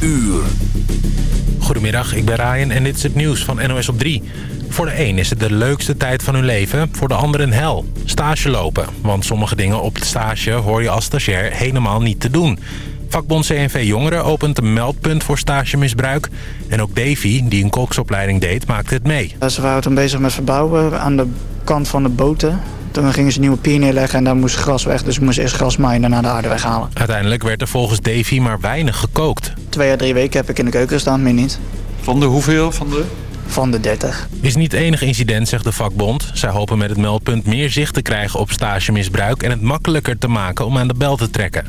uur. Goedemiddag, ik ben Ryan en dit is het nieuws van NOS op 3. Voor de een is het de leukste tijd van hun leven, voor de ander een hel. Stage lopen, want sommige dingen op het stage hoor je als stagiair helemaal niet te doen. Vakbond CNV Jongeren opent een meldpunt voor stagemisbruik. En ook Davy, die een koksopleiding deed, maakte het mee. Ze waren toen bezig met verbouwen aan de kant van de boten. Toen gingen ze nieuwe pier neerleggen en daar moest gras weg. Dus we moesten eerst gras maaien en daarna de aarde weghalen. Uiteindelijk werd er volgens Davy maar weinig gekookt. Twee à drie weken heb ik in de keuken gestaan, meer niet. Van de hoeveel? Van de? Van de 30. Is niet het enige incident, zegt de vakbond. Zij hopen met het meldpunt meer zicht te krijgen op stagemisbruik... en het makkelijker te maken om aan de bel te trekken.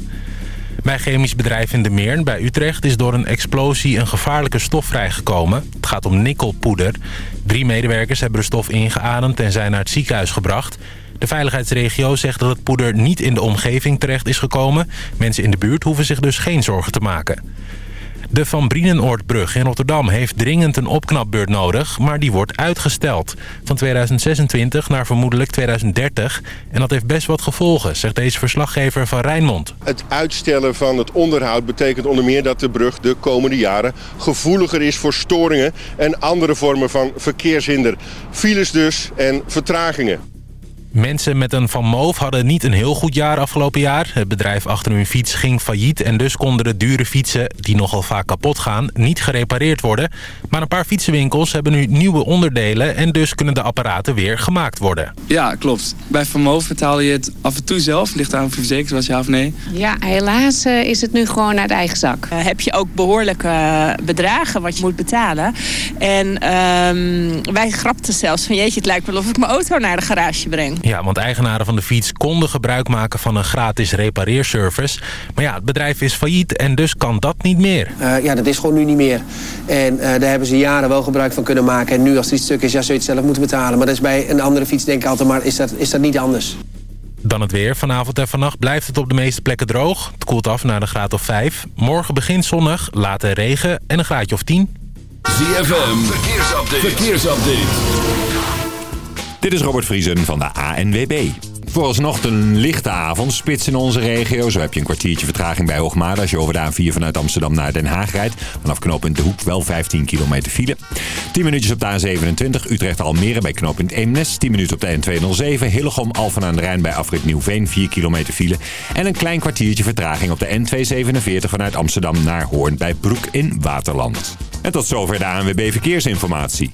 Bij chemisch bedrijf in de Meern bij Utrecht is door een explosie een gevaarlijke stof vrijgekomen. Het gaat om nikkelpoeder. Drie medewerkers hebben de stof ingeademd en zijn naar het ziekenhuis gebracht. De veiligheidsregio zegt dat het poeder niet in de omgeving terecht is gekomen. Mensen in de buurt hoeven zich dus geen zorgen te maken. De Van Brienenoordbrug in Rotterdam heeft dringend een opknapbeurt nodig... maar die wordt uitgesteld. Van 2026 naar vermoedelijk 2030. En dat heeft best wat gevolgen, zegt deze verslaggever van Rijnmond. Het uitstellen van het onderhoud betekent onder meer dat de brug de komende jaren... gevoeliger is voor storingen en andere vormen van verkeershinder. Files dus en vertragingen. Mensen met een Van Moof hadden niet een heel goed jaar afgelopen jaar. Het bedrijf achter hun fiets ging failliet en dus konden de dure fietsen, die nogal vaak kapot gaan, niet gerepareerd worden. Maar een paar fietsenwinkels hebben nu nieuwe onderdelen en dus kunnen de apparaten weer gemaakt worden. Ja, klopt. Bij Van Moof betaal je het af en toe zelf. Ligt aan of je verzekerd was, ja of nee? Ja, helaas uh, is het nu gewoon uit eigen zak. Uh, heb je ook behoorlijke uh, bedragen wat je moet betalen. En uh, wij grapten zelfs van jeetje, het lijkt wel of ik mijn auto naar de garage breng. Ja, want eigenaren van de fiets konden gebruik maken van een gratis repareerservice. Maar ja, het bedrijf is failliet en dus kan dat niet meer. Uh, ja, dat is gewoon nu niet meer. En uh, daar hebben ze jaren wel gebruik van kunnen maken. En nu als er iets stuk is, ja, zul je het zelf moeten betalen. Maar dat is bij een andere fiets denk ik altijd maar, is dat, is dat niet anders. Dan het weer. Vanavond en vannacht blijft het op de meeste plekken droog. Het koelt af naar de graad of 5. Morgen begint zonnig, later regen en een graadje of 10. ZFM, verkeersupdate. verkeersupdate. Dit is Robert Vriesen van de ANWB. Vooralsnog een lichte avondspits in onze regio. Zo heb je een kwartiertje vertraging bij Hoogmade als je over de A4 vanuit Amsterdam naar Den Haag rijdt. Vanaf knooppunt De Hoek wel 15 kilometer file. 10 minuutjes op de A27 Utrecht-Almere bij knooppunt Eemnes. 10 minuten op de N207 Hillegom Alphen aan de Rijn bij afrit Nieuwveen 4 kilometer file. En een klein kwartiertje vertraging op de N247 vanuit Amsterdam naar Hoorn bij Broek in Waterland. En tot zover de ANWB Verkeersinformatie.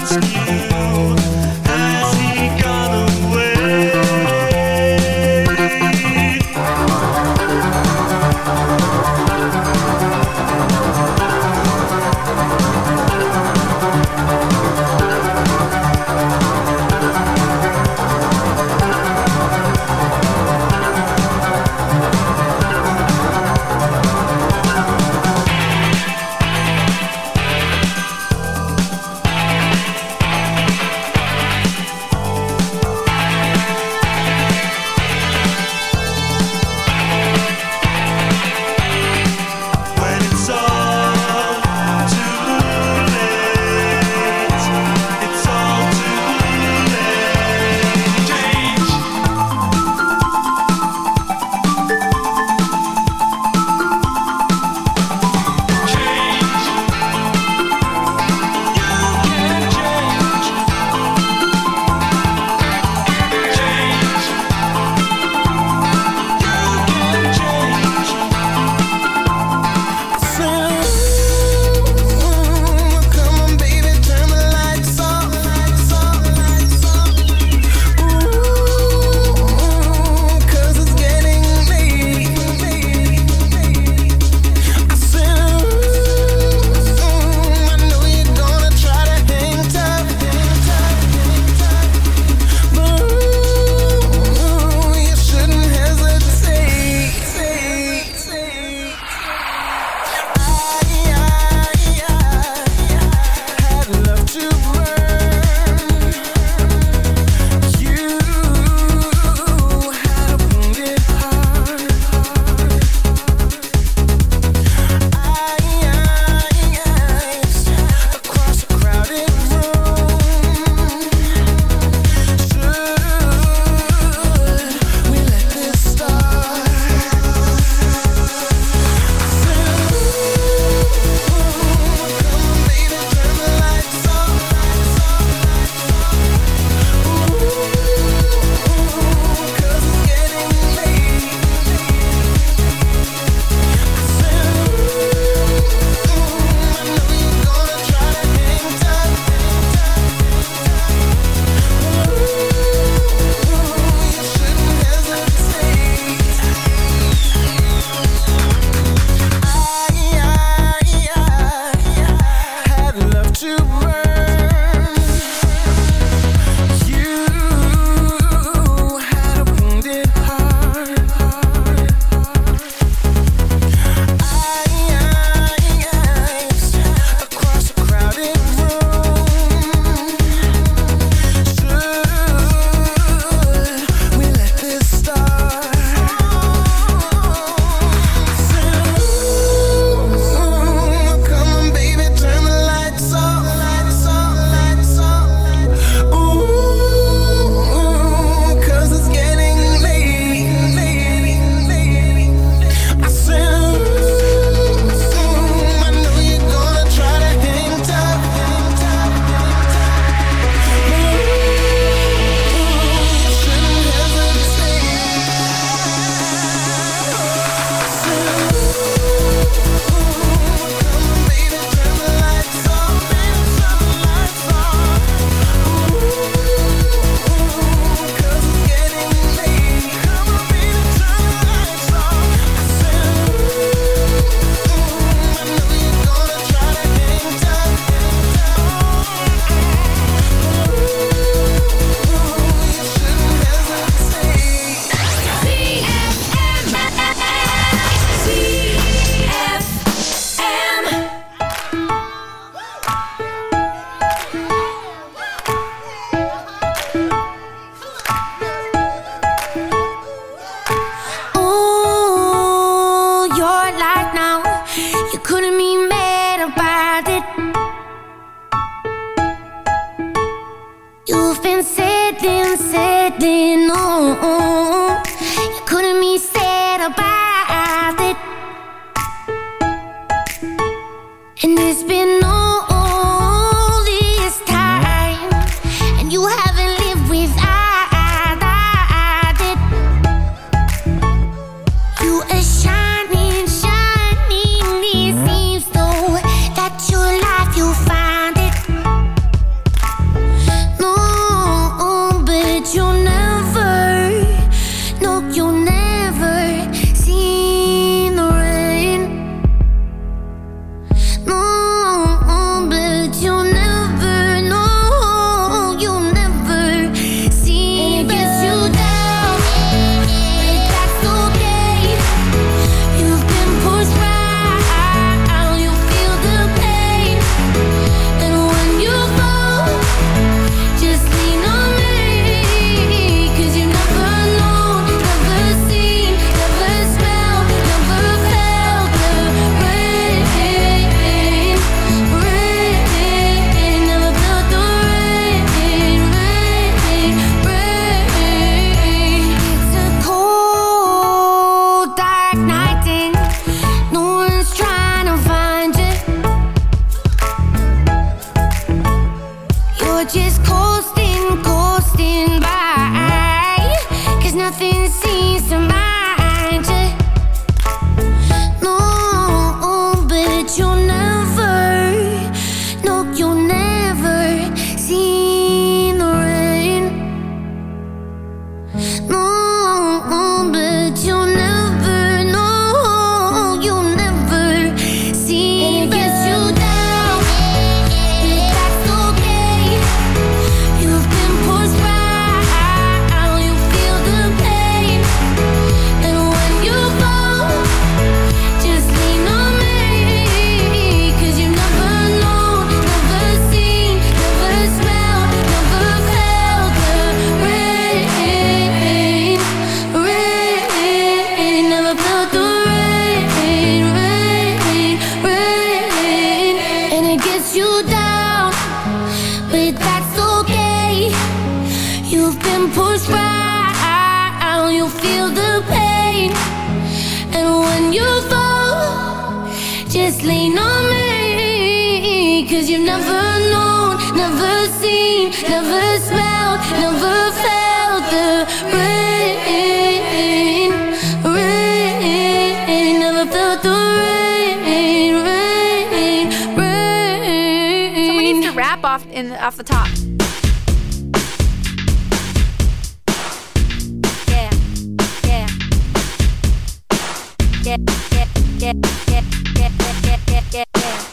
Let's off in off the top. Yeah, yeah, yeah, yeah, yeah, yeah, yeah, yeah, yeah, yeah. yeah.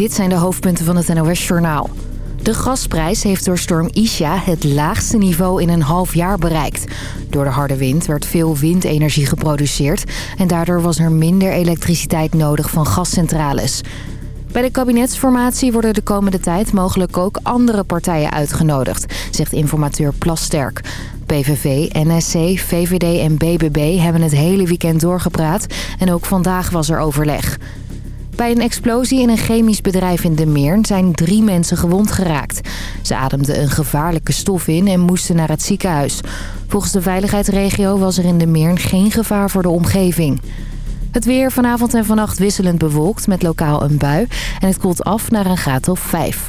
Dit zijn de hoofdpunten van het NOS-journaal. De gasprijs heeft door storm Isha het laagste niveau in een half jaar bereikt. Door de harde wind werd veel windenergie geproduceerd... en daardoor was er minder elektriciteit nodig van gascentrales. Bij de kabinetsformatie worden de komende tijd mogelijk ook andere partijen uitgenodigd... zegt informateur Plasterk. PVV, NSC, VVD en BBB hebben het hele weekend doorgepraat... en ook vandaag was er overleg. Bij een explosie in een chemisch bedrijf in De Meern zijn drie mensen gewond geraakt. Ze ademden een gevaarlijke stof in en moesten naar het ziekenhuis. Volgens de veiligheidsregio was er in De Meern geen gevaar voor de omgeving. Het weer vanavond en vannacht wisselend bewolkt met lokaal een bui. En het koelt af naar een graad of 5.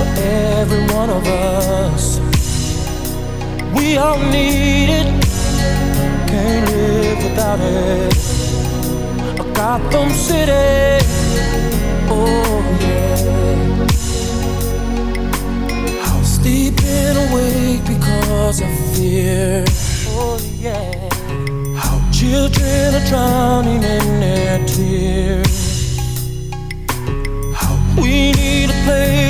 for every one of us. We all need it, can't live without it. A Gotham City, oh yeah. How sleeping awake because of fear, oh yeah. How children are drowning in their tears. We need a place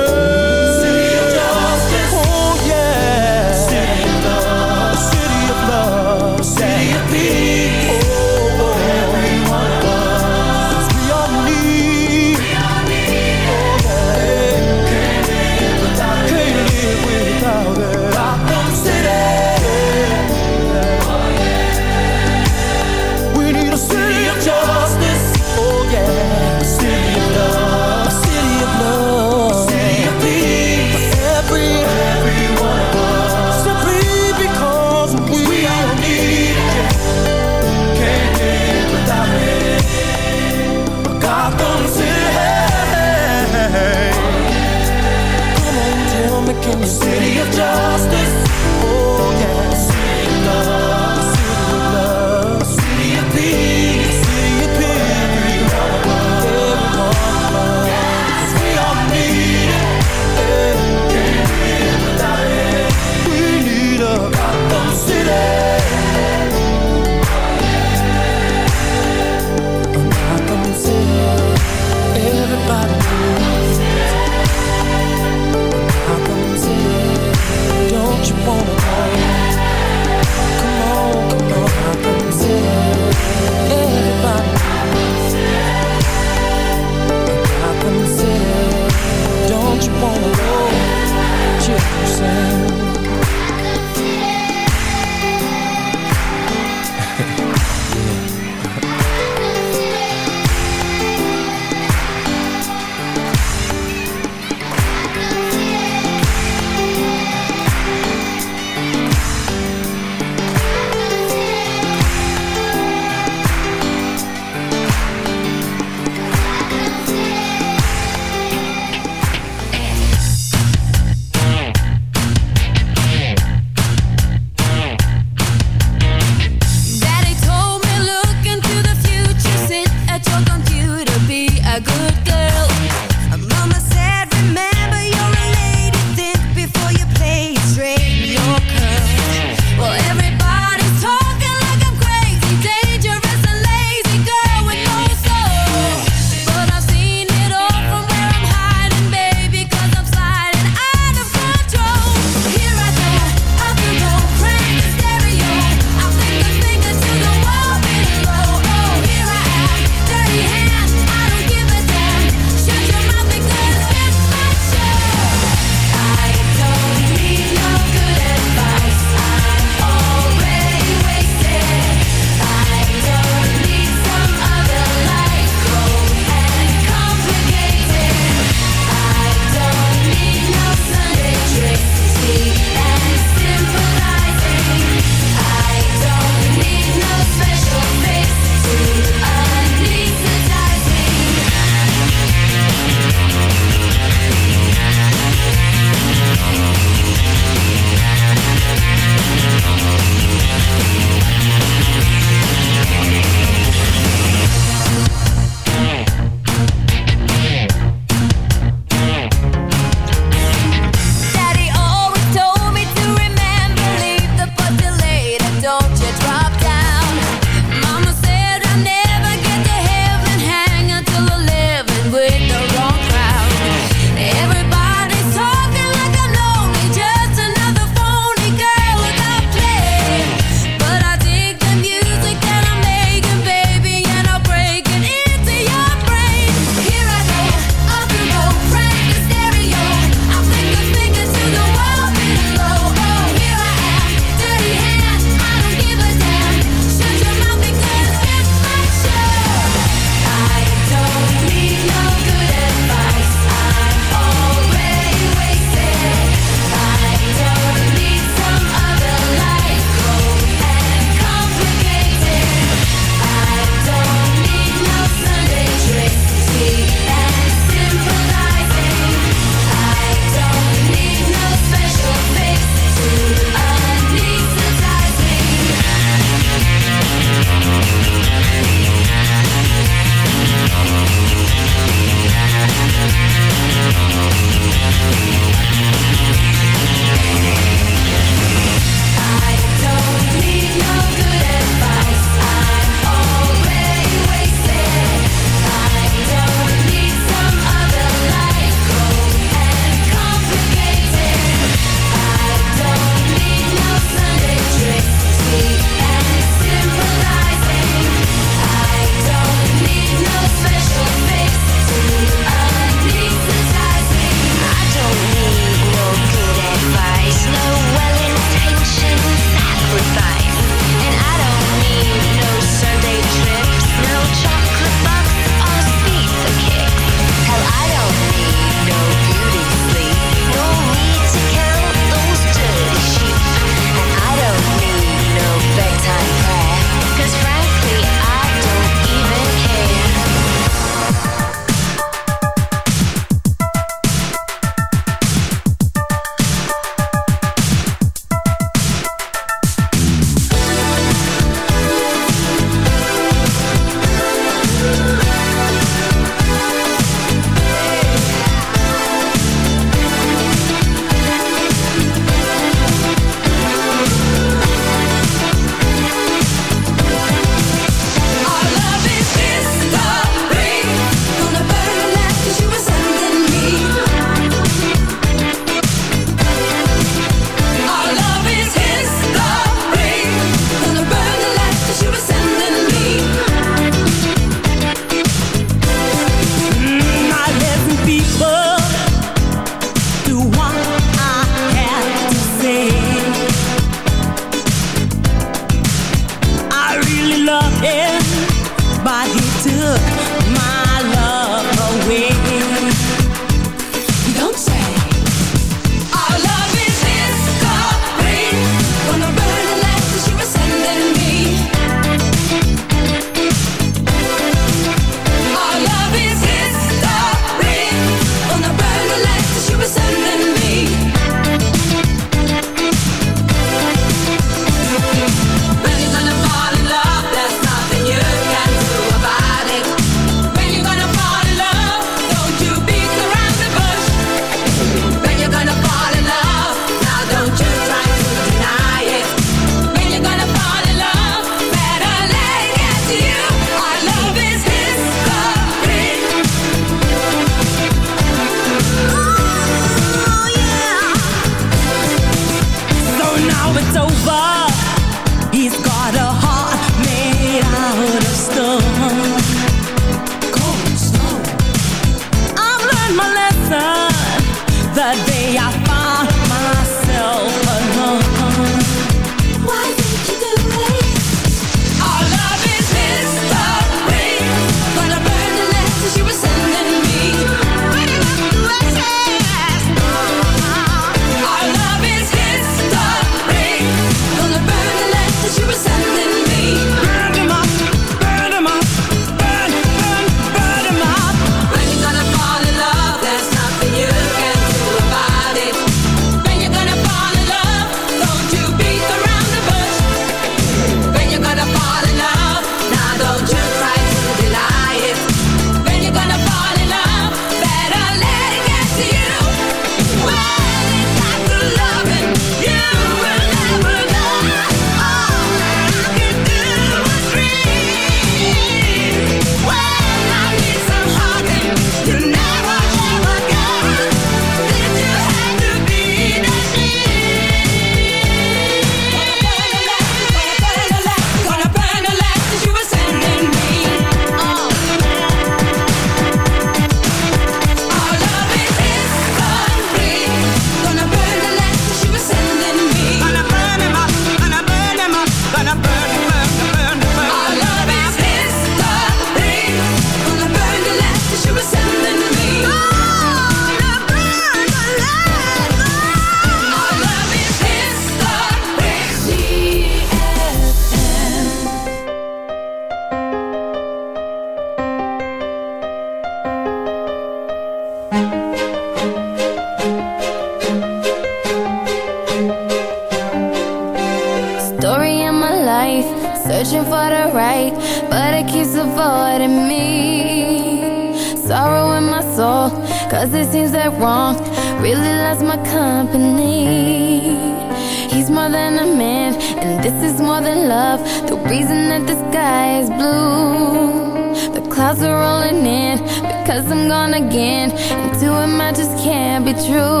rolling in Because I'm gone again. And to him I just can't be true.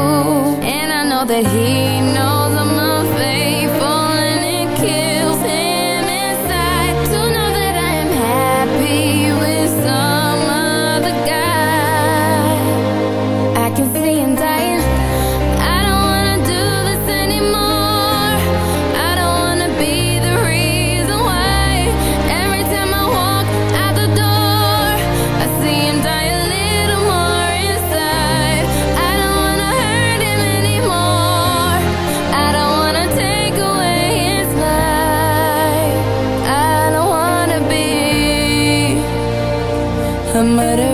And I know that he knows I'm murder